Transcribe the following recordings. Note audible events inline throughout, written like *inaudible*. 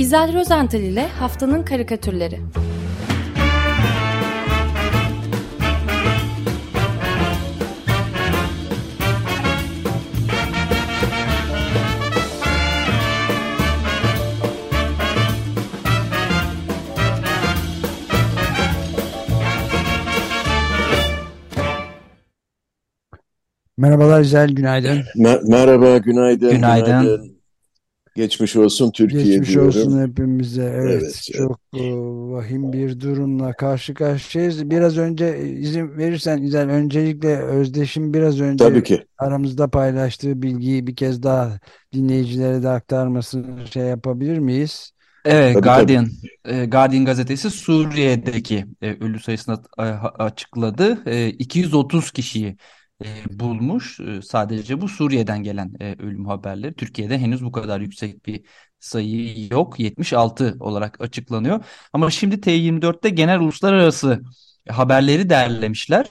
İzel Rozental ile Haftanın Karikatürleri Merhabalar İzel, günaydın. Mer- merhaba, günaydın, Günaydın. günaydın. Geçmiş olsun Türkiye Geçmiş diyorum. olsun hepimize. Evet, Evet, çok e, vahim bir durumla karşı karşıyayız. Biraz önce e, izin verirsen İzel, öncelikle Özdeş'in biraz önce Tabii ki. aramızda paylaştığı bilgiyi bir kez daha dinleyicilere de aktarmasını şey yapabilir miyiz? Evet, Tabii, Guardian, e, Guardian gazetesi Suriye'deki e, ölü sayısını açıkladı. E, 230 kişiyi e, bulmuş. E, sadece bu Suriye'den gelen e, ölüm haberleri. Türkiye'de henüz bu kadar yüksek bir sayı yok. 76 olarak açıklanıyor. Ama şimdi T24'te genel uluslararası haberleri derlemişler.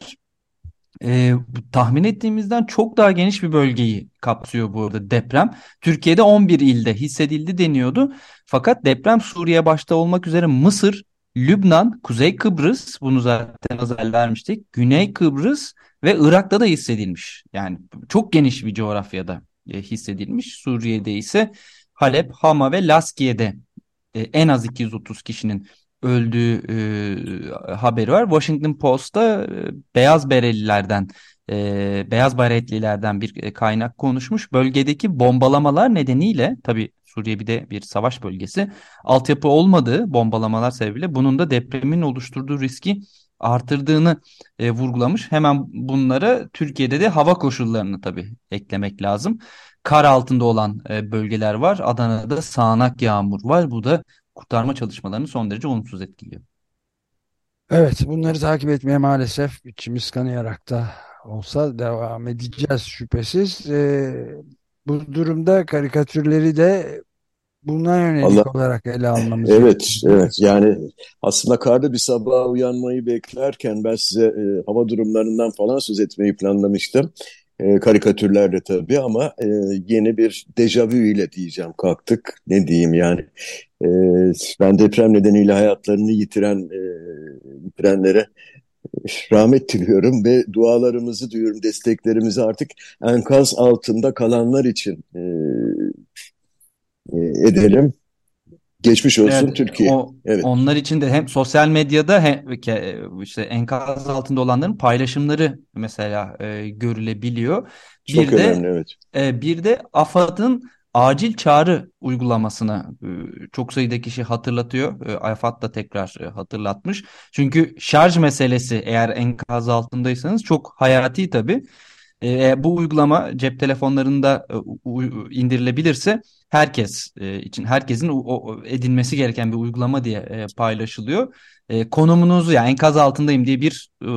E, tahmin ettiğimizden çok daha geniş bir bölgeyi kapsıyor bu arada deprem. Türkiye'de 11 ilde hissedildi deniyordu. Fakat deprem Suriye başta olmak üzere Mısır, Lübnan, Kuzey Kıbrıs bunu zaten evvel vermiştik. Güney Kıbrıs ve Irak'ta da hissedilmiş. Yani çok geniş bir coğrafyada e, hissedilmiş. Suriye'de ise Halep, Hama ve Laskiye'de e, en az 230 kişinin öldüğü e, haberi var. Washington Post'ta beyaz berelilerden, beyaz baretlilerden bir kaynak konuşmuş. Bölgedeki bombalamalar nedeniyle, tabii Suriye bir de bir savaş bölgesi, altyapı olmadığı bombalamalar sebebiyle bunun da depremin oluşturduğu riski artırdığını e, vurgulamış. Hemen bunlara Türkiye'de de hava koşullarını tabii eklemek lazım. Kar altında olan e, bölgeler var. Adana'da sağanak yağmur var. Bu da kurtarma çalışmalarını son derece olumsuz etkiliyor. Evet, bunları takip etmeye maalesef içimiz kanayarak da olsa devam edeceğiz şüphesiz. E, bu durumda karikatürleri de buna yönelik Allah, olarak ele almamız evet, gerekiyor, evet. Yani aslında karda bir sabah uyanmayı beklerken ben size e, hava durumlarından falan söz etmeyi planlamıştım. E, karikatürlerle tabii ama e, yeni bir dejavü ile diyeceğim kalktık. Ne diyeyim yani. E, ben deprem nedeniyle hayatlarını yitiren e, yitirenlere rahmet diliyorum ve dualarımızı diyorum, desteklerimizi artık enkaz altında kalanlar için e, e, edelim. Geçmiş olsun Evet, Türkiye. o Evet, onlar için de hem sosyal medyada hem ke- işte enkaz altında olanların paylaşımları mesela e, görülebiliyor. çok Bir de önemli evet. e, bir de AFAD'ın acil çağrı uygulamasını e, çok sayıda kişi hatırlatıyor. E, AFAD da tekrar e, hatırlatmış. Çünkü şarj meselesi eğer enkaz altındaysanız çok hayati tabii. E, bu uygulama cep telefonlarında e, indirilebilirse herkes e, için herkesin o, o- edinmesi gereken bir uygulama diye e, paylaşılıyor. E, konumunuzu yani enkaz altındayım diye bir e,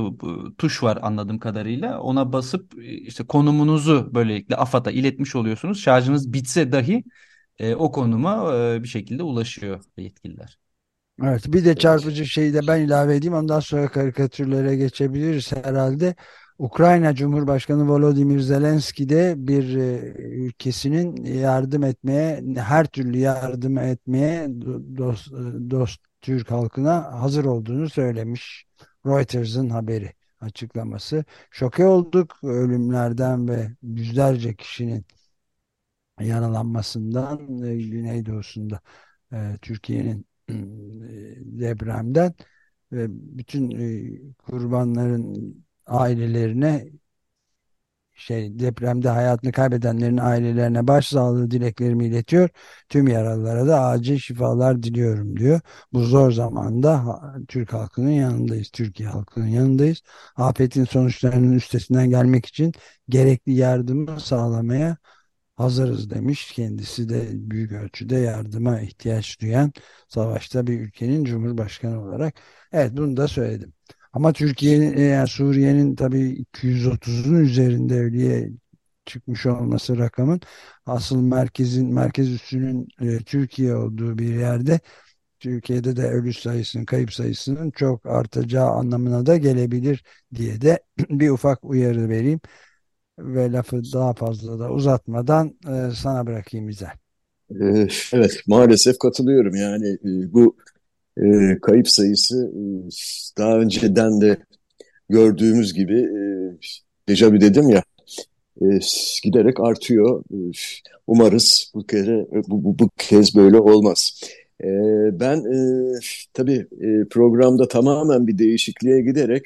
tuş var anladığım kadarıyla. Ona basıp e, işte konumunuzu böylelikle AFAD'a iletmiş oluyorsunuz. Şarjınız bitse dahi e, o konuma e, bir şekilde ulaşıyor yetkililer. Evet, bir de Evet. çarpıcı şeyi de ben ilave edeyim. Ondan sonra karikatürlere geçebiliriz herhalde. Ukrayna Cumhurbaşkanı Volodymyr Zelenski de bir e, ülkesinin yardım etmeye, her türlü yardım etmeye do- dost, dost Türk halkına hazır olduğunu söylemiş. Reuters'ın haberi açıklaması. Şoke olduk ölümlerden ve yüzlerce kişinin yaralanmasından e, Güneydoğusunda e, Türkiye'nin e, depremden ve bütün e, kurbanların ailelerine şey depremde hayatını kaybedenlerin ailelerine başsağlığı dileklerimi iletiyor. Tüm yaralılara da acil şifalar diliyorum diyor. Bu zor zamanda Türk halkının yanındayız. Türkiye halkının yanındayız. Afetin sonuçlarının üstesinden gelmek için gerekli yardımı sağlamaya hazırız demiş. Kendisi de büyük ölçüde yardıma ihtiyaç duyan savaşta bir ülkenin cumhurbaşkanı olarak. Evet bunu da söyledim. Ama Türkiye'nin e, yani Suriye'nin tabii 230'un üzerinde ölüye çıkmış olması rakamın asıl merkezin merkez üssünün e, Türkiye olduğu bir yerde Türkiye'de de ölü sayısının kayıp sayısının çok artacağı anlamına da gelebilir diye de *clears throat* bir ufak uyarı vereyim ve lafı daha fazla da uzatmadan e, sana bırakayım İzel. Ee, evet, maalesef katılıyorum. Yani e, bu e, kayıp sayısı e, daha önceden de gördüğümüz gibi e, dejavu dedim ya e, giderek artıyor. E, umarız bu kere bu, bu, bu kez böyle olmaz. E, ben e, tabii e, programda tamamen bir değişikliğe giderek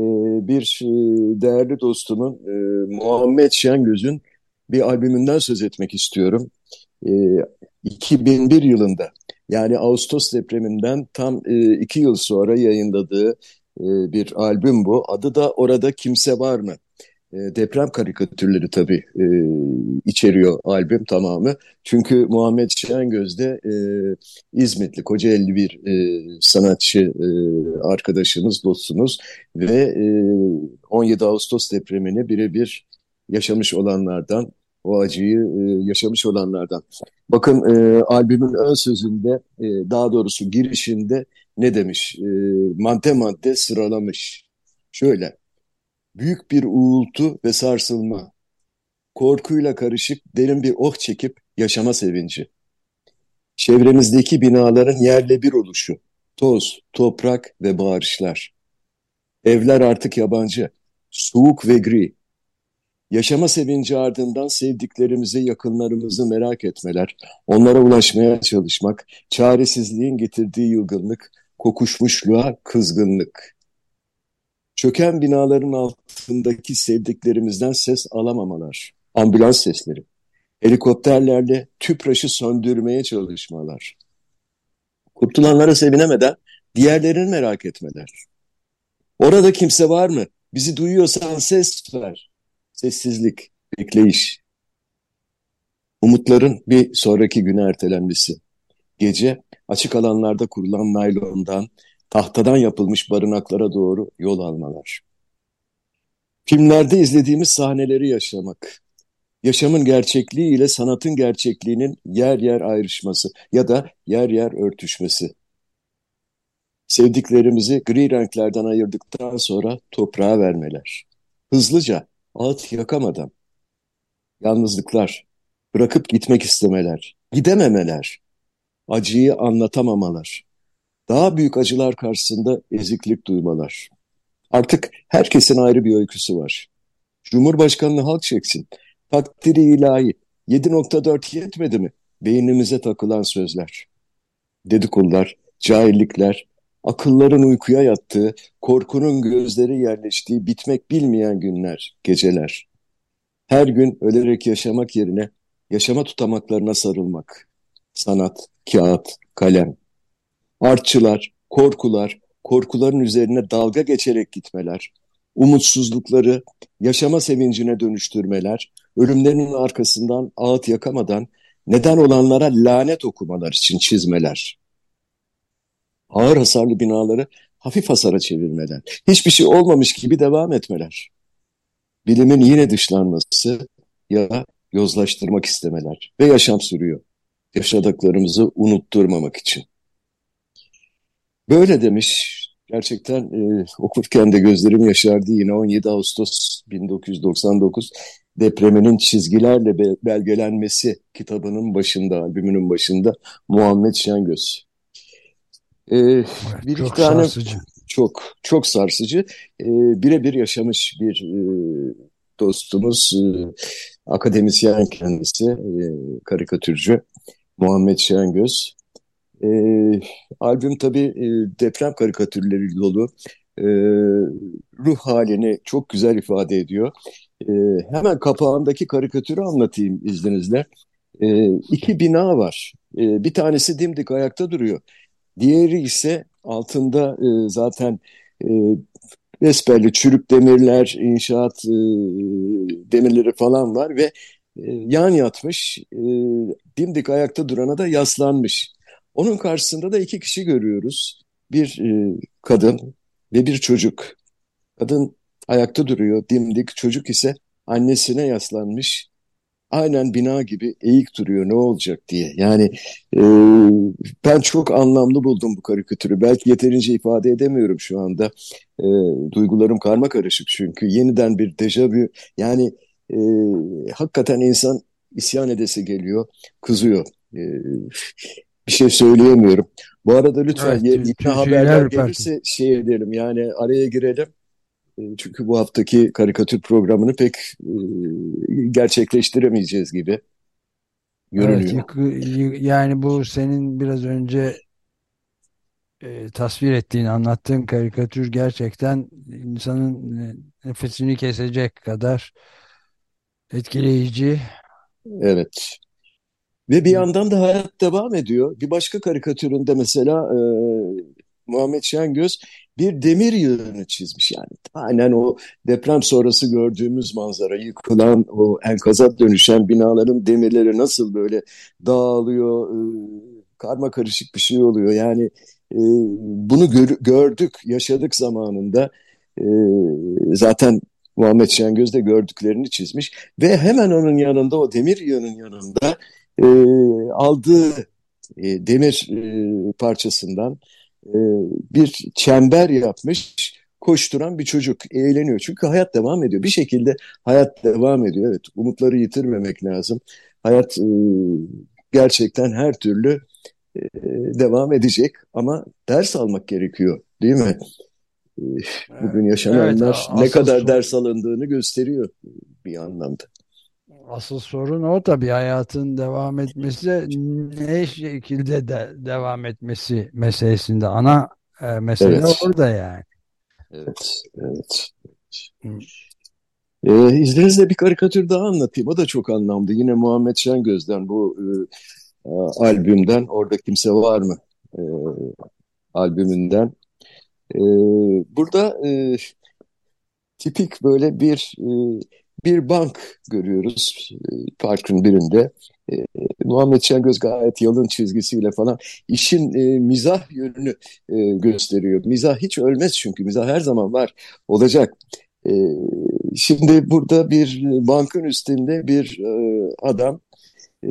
e, bir e, değerli dostumun e, Muhammed Şengöz'ün bir albümünden söz etmek istiyorum. E, 2001 yılında yani Ağustos depreminden tam e, iki yıl sonra yayınladığı e, bir albüm bu. Adı da Orada Kimse Var mı? E, deprem karikatürleri tabii e, içeriyor albüm tamamı. Çünkü Muhammed Şengöz de e, İzmitli, Kocaeli bir e, sanatçı e, arkadaşımız, dostumuz ve e, 17 Ağustos depremini birebir yaşamış olanlardan, o acıyı e, yaşamış olanlardan. Bakın e, albümün ön sözünde, e, daha doğrusu girişinde ne demiş? E, madde madde sıralamış. Şöyle, büyük bir uğultu ve sarsılma, korkuyla karışık derin bir oh çekip yaşama sevinci. Çevremizdeki binaların yerle bir oluşu, toz, toprak ve bağırışlar. Evler artık yabancı, soğuk ve gri. Yaşama sevinci ardından sevdiklerimizi, yakınlarımızı merak etmeler, onlara ulaşmaya çalışmak, çaresizliğin getirdiği yılgınlık, kokuşmuşluğa kızgınlık. Çöken binaların altındaki sevdiklerimizden ses alamamalar, ambulans sesleri, helikopterlerle tüpraşı söndürmeye çalışmalar. Kurtulanlara sevinemeden diğerlerini merak etmeler. Orada kimse var mı? Bizi duyuyorsan ses ver. Sessizlik, bekleyiş. Umutların bir sonraki güne ertelenmesi. Gece açık alanlarda kurulan naylondan, tahtadan yapılmış barınaklara doğru yol almalar. Filmlerde izlediğimiz sahneleri yaşamak. Yaşamın gerçekliği ile sanatın gerçekliğinin yer yer ayrışması ya da yer yer örtüşmesi. Sevdiklerimizi gri renklerden ayırdıktan sonra toprağa vermeler. Hızlıca, ağıt yakamadan. Yalnızlıklar, bırakıp gitmek istemeler, gidememeler, acıyı anlatamamalar, daha büyük acılar karşısında eziklik duymalar. Artık herkesin ayrı bir öyküsü var. Cumhurbaşkanını halk çeksin. Takdiri ilahi. 7.4 yetmedi mi? Beynimize takılan sözler. Dedikodular, cahillikler, akılların uykuya yattığı, korkunun gözleri yerleştiği bitmek bilmeyen günler, geceler. Her gün ölerek yaşamak yerine yaşama tutamaklarına sarılmak. Sanat, kağıt, kalem. Artçılar, korkular, korkuların üzerine dalga geçerek gitmeler. Umutsuzlukları yaşama sevincine dönüştürmeler, ölümlerinin arkasından ağıt yakamadan neden olanlara lanet okumalar için çizmeler ağır hasarlı binaları hafif hasara çevirmeler, hiçbir şey olmamış gibi devam etmeler. Bilimin yine dışlanması ya yozlaştırmak istemeler ve yaşam sürüyor. Yaşadıklarımızı unutturmamak için. Böyle demiş. Gerçekten e, okurken de gözlerim yaşardı. Yine 17 Ağustos 1999 depreminin çizgilerle be belgelenmesi kitabının başında, albümünün başında Muhammed Şengöz. Ee, evet, bir çok iki tane sarsıcı. çok çok sarsıcı. Ee, birebir yaşamış bir e, dostumuz, e, akademisyen kendisi, e, karikatürcü Muhammed Şengöz. E, albüm tabii e, deprem karikatürleri dolu. E, ruh halini çok güzel ifade ediyor. E, hemen kapağındaki karikatürü anlatayım izninizle. E, iki bina var. E, bir tanesi dimdik ayakta duruyor. Diğeri ise altında e, zaten e, besbelli çürük demirler, inşaat e, demirleri falan var ve e, yan yatmış, e, dimdik ayakta durana da yaslanmış. Onun karşısında da iki kişi görüyoruz. Bir e, kadın ve bir çocuk. Kadın ayakta duruyor, dimdik. Çocuk ise annesine yaslanmış aynen bina gibi eğik duruyor ne olacak diye. Yani e, ben çok anlamlı buldum bu karikatürü. Belki yeterince ifade edemiyorum şu anda. E, duygularım karma karışık çünkü yeniden bir dejavü yani e, hakikaten insan isyan edesi geliyor, kızıyor. bir şey söyleyemiyorum. Bu arada lütfen evet, yeni haberler gelirse şey edelim yani araya girelim. Çünkü bu haftaki karikatür programını pek gerçekleştiremeyeceğiz gibi görünüyor. Evet, yani bu senin biraz önce e, tasvir ettiğin, anlattığın karikatür gerçekten insanın e, nefesini kesecek kadar etkileyici. Evet. Ve bir yandan da hayat devam ediyor. Bir başka karikatüründe mesela e, Muhammed Şengöz bir demir yığını çizmiş yani. Aynen o deprem sonrası gördüğümüz manzara, yıkılan o enkaza dönüşen binaların demirleri nasıl böyle dağılıyor, e, karma karışık bir şey oluyor. Yani e, bunu gör, gördük, yaşadık zamanında. E, zaten Muhammed Şengöz de gördüklerini çizmiş ve hemen onun yanında o demir yığının yanında aldığı demir parçasından e, bir çember yapmış koşturan bir çocuk eğleniyor. Çünkü hayat devam ediyor. Bir şekilde hayat devam ediyor. Evet umutları yitirmemek lazım. Hayat e, gerçekten her türlü e, devam edecek ama ders almak gerekiyor değil mi? Bugün yaşananlar evet, ne kadar son... ders alındığını gösteriyor bir anlamda. Asıl sorun o tabii hayatın devam etmesi ne şekilde de devam etmesi meselesinde ana e, mesele evet. orada yani. Evet, evet. Ee, izninizle bir karikatür daha anlatayım. O da çok anlamlı. Yine Muhammed Şengöz'den bu e, albümden Orada Kimse Var mı e, albümünden. E, burada e, tipik böyle bir e, bir bank görüyoruz e, parkın birinde. E, Muhammed Şengöz gayet yalın çizgisiyle falan işin e, mizah yönünü e, gösteriyor. Mizah hiç ölmez çünkü mizah her zaman var, olacak. E, şimdi burada bir bankın üstünde bir e, adam e,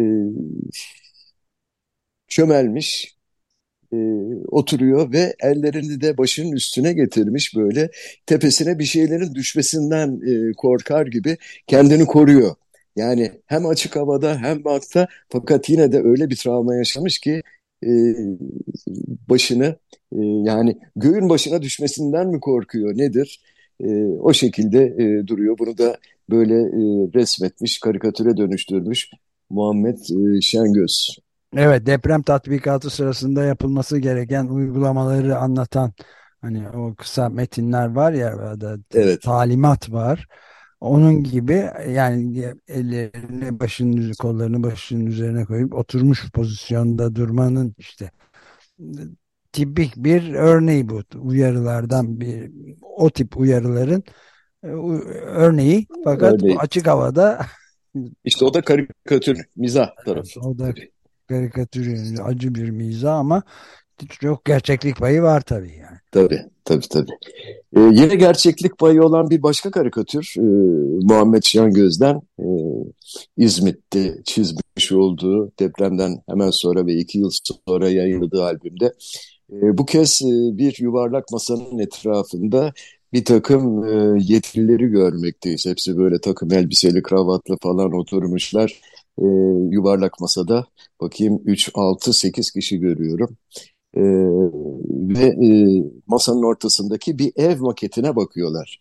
çömelmiş e, oturuyor ve ellerini de başının üstüne getirmiş böyle tepesine bir şeylerin düşmesinden e, korkar gibi kendini koruyor. Yani hem açık havada hem bankta fakat yine de öyle bir travma yaşamış ki e, başını e, yani göğün başına düşmesinden mi korkuyor nedir? E, o şekilde e, duruyor. Bunu da böyle e, resmetmiş, karikatüre dönüştürmüş Muhammed e, Şengöz. Evet deprem tatbikatı sırasında yapılması gereken uygulamaları anlatan hani o kısa metinler var ya da evet. talimat var. Onun gibi yani ellerini başının kollarını başının üzerine koyup oturmuş pozisyonda durmanın işte tipik bir örneği bu uyarılardan bir o tip uyarıların e, örneği fakat örneği. açık havada işte o da karikatür mizah tarafı. O da karikatür acı bir mizah ama çok gerçeklik payı var tabii yani. Tabii tabii tabii. Ee, yine gerçeklik payı olan bir başka karikatür e, Muhammed Şengöz'den e, İzmit'te çizmiş olduğu depremden hemen sonra ve iki yıl sonra yayınladığı albümde. E, bu kez e, bir yuvarlak masanın etrafında bir takım e, yetkilileri görmekteyiz. Hepsi böyle takım elbiseli, kravatlı falan oturmuşlar e, yuvarlak masada bakayım 3, 6, 8 kişi görüyorum. E, ve e, masanın ortasındaki bir ev maketine bakıyorlar.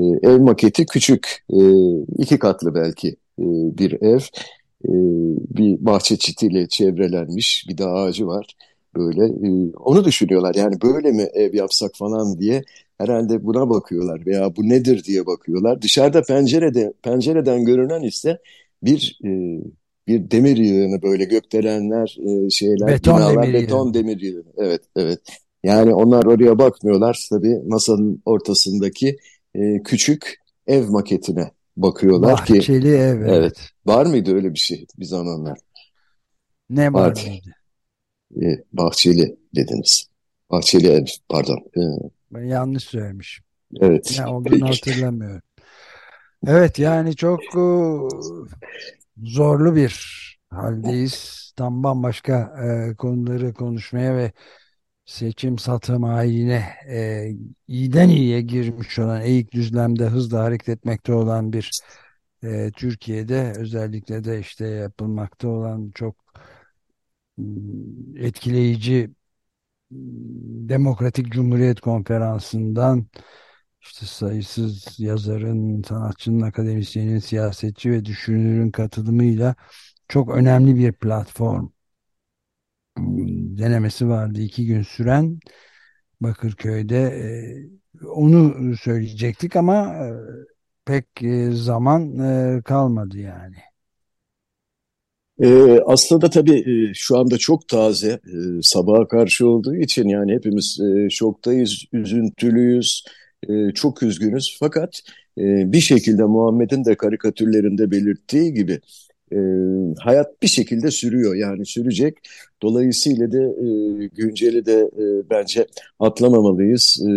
E, ev maketi küçük, e, iki katlı belki e, bir ev. E, bir bahçe çitiyle çevrelenmiş bir de ağacı var. Böyle e, onu düşünüyorlar yani böyle mi ev yapsak falan diye herhalde buna bakıyorlar veya bu nedir diye bakıyorlar. Dışarıda pencerede pencereden görünen ise bir e, bir demir yığını böyle gökdelenler e, şeyler beton binalar demir beton yığını. demir yığını. Evet evet. Yani onlar oraya bakmıyorlar tabii masanın ortasındaki e, küçük ev maketine bakıyorlar Bahçeli ki. Bahçeli ev. Evet. evet. Var mıydı öyle bir şey bir zamanlar? Ne vardı? E, bahçeli dediniz. Bahçeli ev pardon. E, ben yanlış söylemişim. Evet. Ne olduğunu hatırlamıyorum. Evet yani çok e, zorlu bir haldeyiz. Tam bambaşka e, konuları konuşmaya ve seçim satım haline e, iyiden iyiye girmiş olan eğik düzlemde hızla hareket etmekte olan bir e, Türkiye'de özellikle de işte yapılmakta olan çok etkileyici Demokratik Cumhuriyet Konferansı'ndan işte sayısız yazarın, sanatçının, akademisyenin, siyasetçi ve düşünürün katılımıyla çok önemli bir platform denemesi vardı. iki gün süren Bakırköy'de onu söyleyecektik ama pek zaman kalmadı yani. Aslında tabii şu anda çok taze e, sabaha karşı olduğu için yani hepimiz e, şoktayız, üzüntülüyüz, e, çok üzgünüz. Fakat e, bir şekilde Muhammed'in de karikatürlerinde belirttiği gibi e, hayat bir şekilde sürüyor yani sürecek. Dolayısıyla da e, günceli de e, bence atlamamalıyız. E,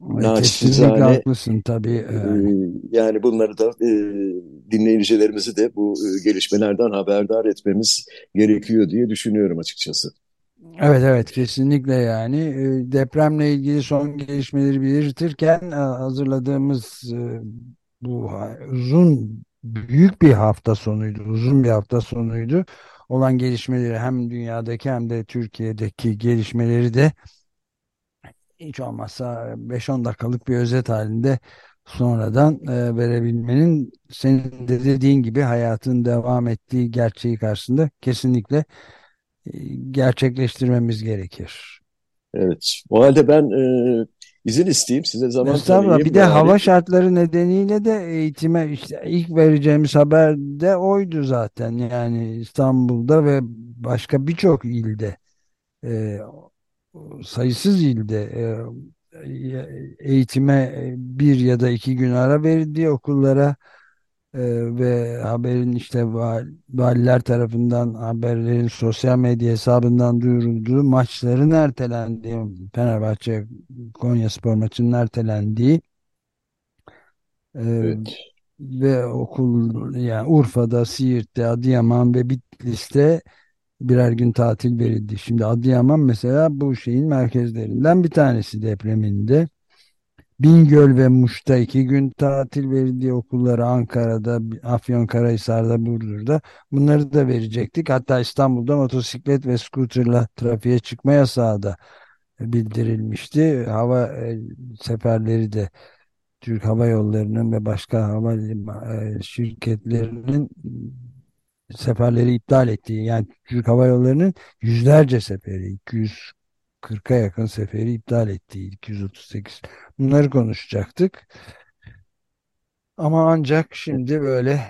Naçizane, haklısın tabii. Yani. E, yani bunları da e, dinleyicilerimizi de bu e, gelişmelerden haberdar etmemiz gerekiyor diye düşünüyorum açıkçası. Evet evet kesinlikle yani. E, depremle ilgili son gelişmeleri belirtirken e, hazırladığımız e, bu uzun büyük bir hafta sonuydu uzun bir hafta sonuydu. Olan gelişmeleri hem dünyadaki hem de Türkiye'deki gelişmeleri de hiç olmazsa 5-10 dakikalık bir özet halinde sonradan e, verebilmenin senin de dediğin gibi hayatın devam ettiği gerçeği karşısında kesinlikle gerçekleştirmemiz gerekir. Evet. O halde ben e, izin isteyeyim size zaman Estağfurullah. Bir de yani... hava şartları nedeniyle de eğitime işte ilk vereceğimiz haber de oydu zaten. Yani İstanbul'da ve başka birçok ilde e, sayısız ilde e, eğitime bir ya da iki gün ara verildi okullara e, ve haberin işte valiler tarafından haberlerin sosyal medya hesabından duyurulduğu maçların ertelendiği Fenerbahçe Konya Spor maçının ertelendiği e, evet. ve okul yani Urfa'da, Siirt'te, Adıyaman ve Bitlis'te birer gün tatil verildi. Şimdi Adıyaman mesela bu şeyin merkezlerinden bir tanesi depreminde. Bingöl ve Muş'ta iki gün tatil verildi okullara Ankara'da, Afyonkarahisar'da, Burdur'da. Bunları da verecektik. Hatta İstanbul'da motosiklet ve skuterla trafiğe çıkma yasağı da bildirilmişti. Hava e, seferleri de Türk Hava Yolları'nın ve başka hava e, şirketlerinin seferleri iptal ettiği yani Türk Hava Yolları'nın yüzlerce seferi 240'a yakın seferi iptal ettiği 238 bunları konuşacaktık. Ama ancak şimdi böyle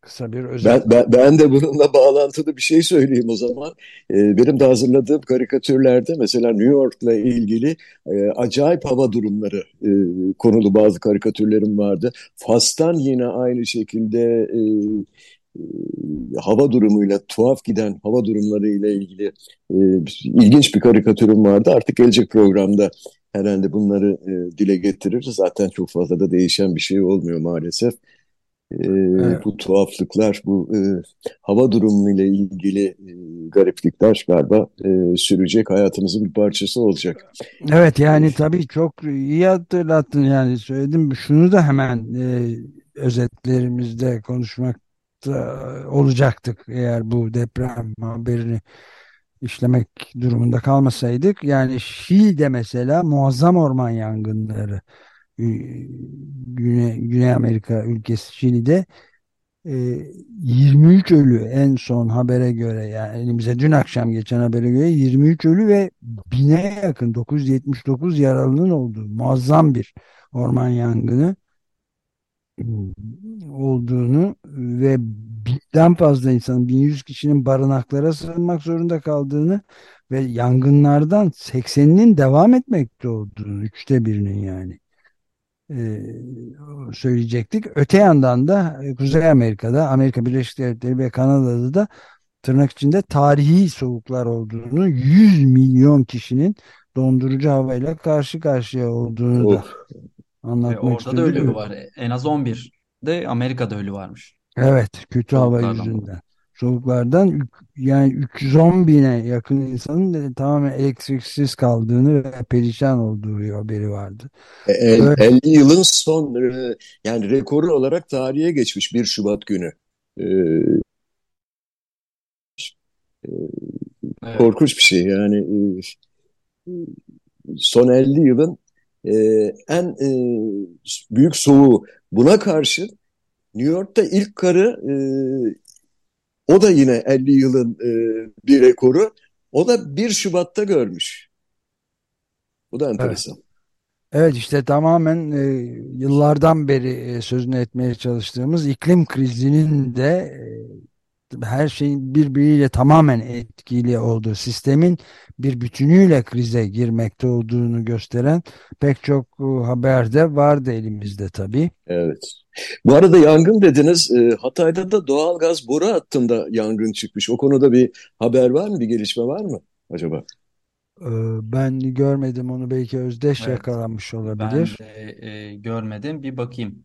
kısa bir özet. Ben, ben, ben de bununla bağlantılı bir şey söyleyeyim o zaman. Ee, benim de hazırladığım karikatürlerde mesela New York'la ilgili e, acayip hava durumları e, konulu bazı karikatürlerim vardı. Fas'tan yine aynı şekilde e, hava durumuyla tuhaf giden hava durumları ile ilgili e, ilginç bir karikatürüm vardı. Artık gelecek programda herhalde bunları e, dile getiririz. Zaten çok fazla da değişen bir şey olmuyor maalesef. E, evet. Bu tuhaflıklar, bu e, hava durumu ile ilgili e, gariplikler galiba e, sürecek hayatımızın bir parçası olacak. Evet yani tabii çok iyi hatırlattın yani söyledim. Şunu da hemen e, özetlerimizde konuşmak olacaktık eğer bu deprem haberini işlemek durumunda kalmasaydık. Yani Şili'de mesela muazzam orman yangınları Güney, Güney Amerika ülkesi Şili'de 23 ölü en son habere göre yani elimize dün akşam geçen habere göre 23 ölü ve bine yakın 979 yaralının olduğu muazzam bir orman yangını olduğunu ve binden fazla insanın 1100 kişinin barınaklara sığınmak zorunda kaldığını ve yangınlardan 80'inin devam etmekte olduğunu üçte birinin yani e, söyleyecektik. Öte yandan da e, Kuzey Amerika'da Amerika Birleşik Devletleri ve Kanada'da da tırnak içinde tarihi soğuklar olduğunu 100 milyon kişinin dondurucu havayla karşı karşıya olduğunu da anlatmak e, orada da ölü var. En az 11 de Amerika'da ölü varmış. Evet, kötü hava yüzünden. Soğuklardan yani 310 bine yakın insanın tamamen elektriksiz kaldığını ve perişan olduğu haberi vardı. E, el, 50 yılın son e, yani rekoru olarak tarihe geçmiş 1 Şubat günü. Ee, Evet. Korkunç bir şey yani son 50 yılın en büyük soğuğu. Buna karşı New York'ta ilk karı o da yine 50 yılın bir rekoru. O da 1 Şubat'ta görmüş. Bu da enteresan. Evet. Evet işte tamamen e, yıllardan beri e, sözünü etmeye çalıştığımız iklim krizinin de e, her şeyin birbiriyle tamamen etkili olduğu sistemin bir bütünüyle krize girmekte olduğunu gösteren pek çok e, haber de vardı elimizde tabii. Evet. Bu arada yangın dediniz. E, Hatay'da da doğal gaz boru hattında yangın çıkmış. O konuda bir haber var mı? Bir gelişme var mı acaba? Ee, ben görmedim onu belki Özdeş Evet. yakalanmış Ben olabilir. de e, görmedim. Bir bakayım.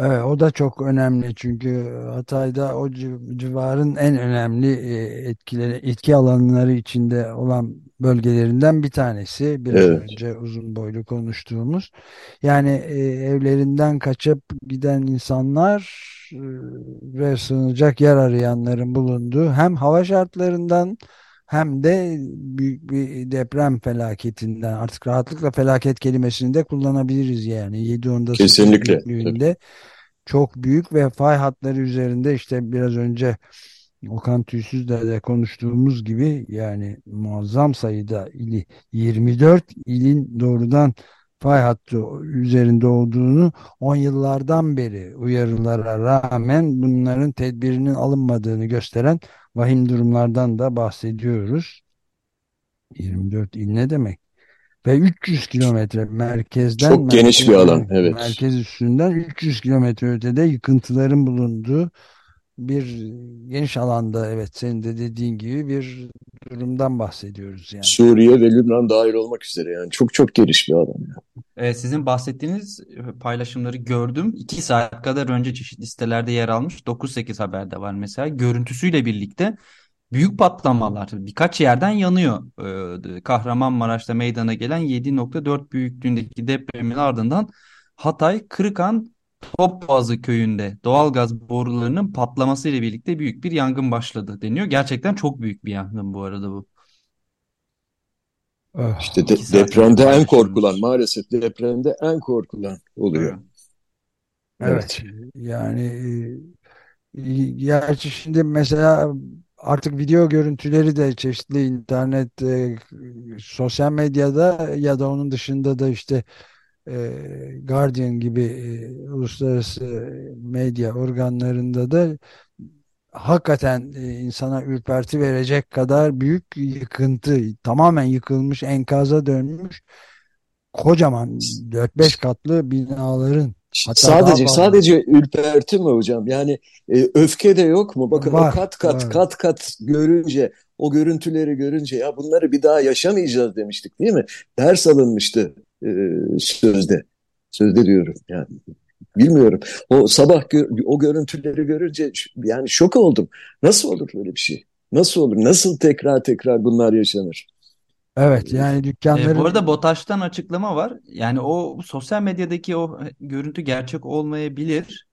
Evet, o da çok önemli çünkü Hatay'da o civarın en önemli e, etkileri, etki alanları içinde olan bölgelerinden bir tanesi. Biraz Evet. önce uzun boylu konuştuğumuz. Yani e, evlerinden kaçıp giden insanlar e, ve sığınacak yer arayanların bulunduğu hem hava şartlarından hem de büyük bir deprem felaketinden artık rahatlıkla felaket kelimesini de kullanabiliriz yani 7.8 Kesinlikle. büyüklüğünde çok büyük ve fay hatları üzerinde işte biraz önce Okan Tüysüz'le de konuştuğumuz gibi yani muazzam sayıda ili 24 ilin doğrudan fay hattı üzerinde olduğunu 10 yıllardan beri uyarılara rağmen bunların tedbirinin alınmadığını gösteren vahim durumlardan da bahsediyoruz. 24 il ne demek? Ve 300 kilometre merkezden Çok geniş bir alan, evet. merkez üstünden 300 kilometre ötede yıkıntıların bulunduğu bir geniş alanda evet senin de dediğin gibi bir durumdan bahsediyoruz yani. Suriye ve Lübnan dahil olmak üzere yani çok çok geniş bir alan. Yani. Ee, sizin bahsettiğiniz paylaşımları gördüm. 2 saat kadar önce çeşitli sitelerde yer almış. 9-8 haberde var mesela. Görüntüsüyle birlikte büyük patlamalar birkaç yerden yanıyor. Ee, Kahramanmaraş'ta meydana gelen 7.4 büyüklüğündeki depremin ardından Hatay, Kırıkan, Topboğazı köyünde doğalgaz borularının patlaması ile birlikte büyük bir yangın başladı deniyor. Gerçekten çok büyük bir yangın bu arada bu. Oh. İşte de, depremde en korkulan maalesef depremde en korkulan oluyor. Evet. evet. Yani e, gerçi şimdi mesela artık video görüntüleri de çeşitli internet, e, sosyal medyada ya da onun dışında da işte Guardian gibi e, uluslararası medya organlarında da hakikaten e, insana ürperti verecek kadar büyük yıkıntı, tamamen yıkılmış, enkaza dönmüş kocaman 4-5 katlı binaların Hatta sadece sadece ürperti mi hocam? Yani e, öfke de yok mu? Bakın var, o kat kat var. kat kat görünce, o görüntüleri görünce ya bunları bir daha yaşamayacağız demiştik değil mi? Ders alınmıştı e, sözde. Sözde diyorum yani. Bilmiyorum. O sabah o görüntüleri görünce yani şok oldum. Nasıl olur böyle bir şey? Nasıl olur? Nasıl tekrar tekrar bunlar yaşanır? Evet yani dükkanların... E, bu arada BOTAŞ'tan açıklama var. Yani o sosyal medyadaki o görüntü gerçek olmayabilir.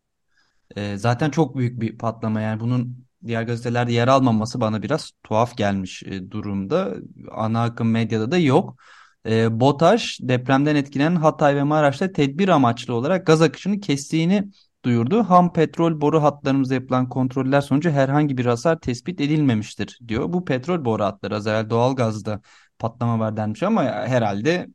E, zaten çok büyük bir patlama yani bunun diğer gazetelerde yer almaması bana biraz tuhaf gelmiş e, durumda. Ana akım medyada da yok. E, BOTAŞ depremden etkilenen Hatay ve Maraş'ta tedbir amaçlı olarak gaz akışını kestiğini duyurdu. Ham petrol boru hatlarımızda yapılan kontroller sonucu herhangi bir hasar tespit edilmemiştir diyor. Bu petrol boru hatları az evvel doğalgazda patlama var denmiş ama herhalde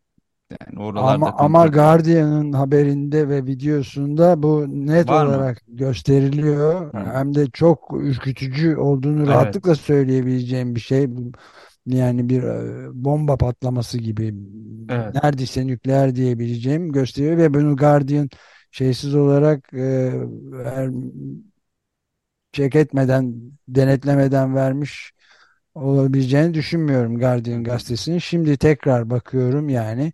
yani oralarda ama, ama Guardian'ın haberinde ve videosunda bu net var olarak mı? gösteriliyor. Hı. Hem de çok ürkütücü olduğunu evet. rahatlıkla söyleyebileceğim bir şey. Yani bir e, bomba patlaması gibi evet. neredeyse nükleer diyebileceğim gösteriyor ve bunu Guardian şeysiz olarak e, ver, çek etmeden denetlemeden vermiş olabileceğini düşünmüyorum Guardian gazetesinin. Şimdi tekrar bakıyorum yani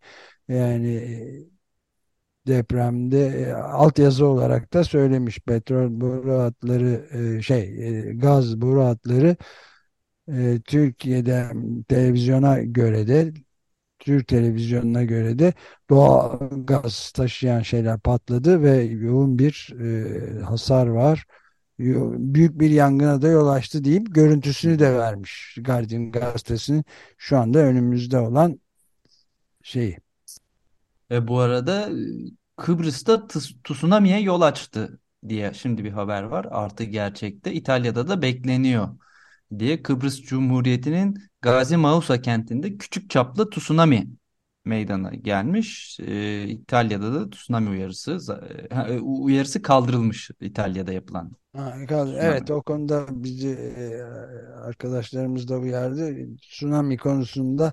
yani e, depremde e, altyazı olarak da söylemiş petrol boru hatları e, şey e, gaz boru hatları e, Türkiye'de televizyona göre de Türk televizyonuna göre de doğal gaz taşıyan şeyler patladı ve yoğun bir e, hasar var büyük bir yangına da yol açtı deyip görüntüsünü de vermiş Guardian gazetesinin şu anda önümüzde olan şeyi. E, bu arada Kıbrıs'ta tsunami'ye yol açtı diye şimdi bir haber var. Artı gerçekte İtalya'da da bekleniyor diye Kıbrıs Cumhuriyeti'nin Gazi Mausa kentinde küçük çaplı tsunami meydana gelmiş. E, İtalya'da da tsunami uyarısı e, uyarısı kaldırılmış İtalya'da yapılan. Ha, evet o konuda bizi e, arkadaşlarımız da uyardı. Tsunami konusunda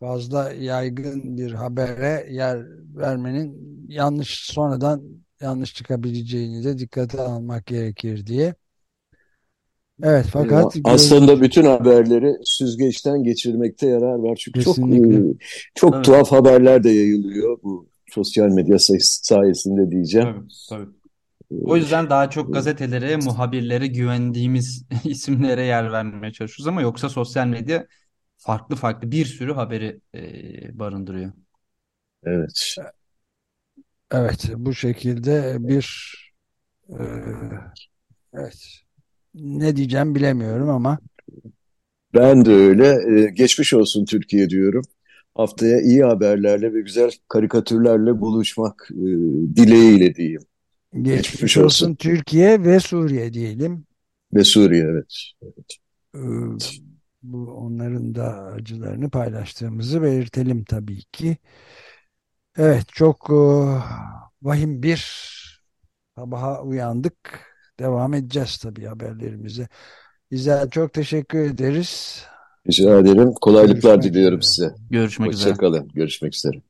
fazla yaygın bir habere yer vermenin yanlış sonradan yanlış çıkabileceğini de dikkate almak gerekir diye. Evet fakat aslında bütün haberleri süzgeçten geçirmekte yarar var. Çünkü Kesinlikle. çok çok evet. tuhaf haberler de yayılıyor bu sosyal medya sayesinde diyeceğim. Tabii, tabii. O yüzden daha çok gazetelere, muhabirlere güvendiğimiz *laughs* isimlere yer vermeye çalışıyoruz ama yoksa sosyal medya farklı farklı bir sürü haberi e, barındırıyor. Evet. Evet, bu şekilde bir e, evet ne diyeceğim bilemiyorum ama ben de öyle. Ee, geçmiş olsun Türkiye diyorum. Haftaya iyi haberlerle ve güzel karikatürlerle buluşmak e, dileğiyle diyeyim. Geçmiş, geçmiş olsun. olsun Türkiye ve Suriye diyelim. Ve Suriye evet. evet. Ee, bu onların da acılarını paylaştığımızı belirtelim tabii ki. Evet çok uh, vahim bir sabaha uyandık. Devam edeceğiz tabii haberlerimize. İzel çok teşekkür ederiz. Rica ederim. Kolaylıklar Görüşmek diliyorum üzere. size. Görüşmek Hoşçakalın. üzere. Görüşmek üzere.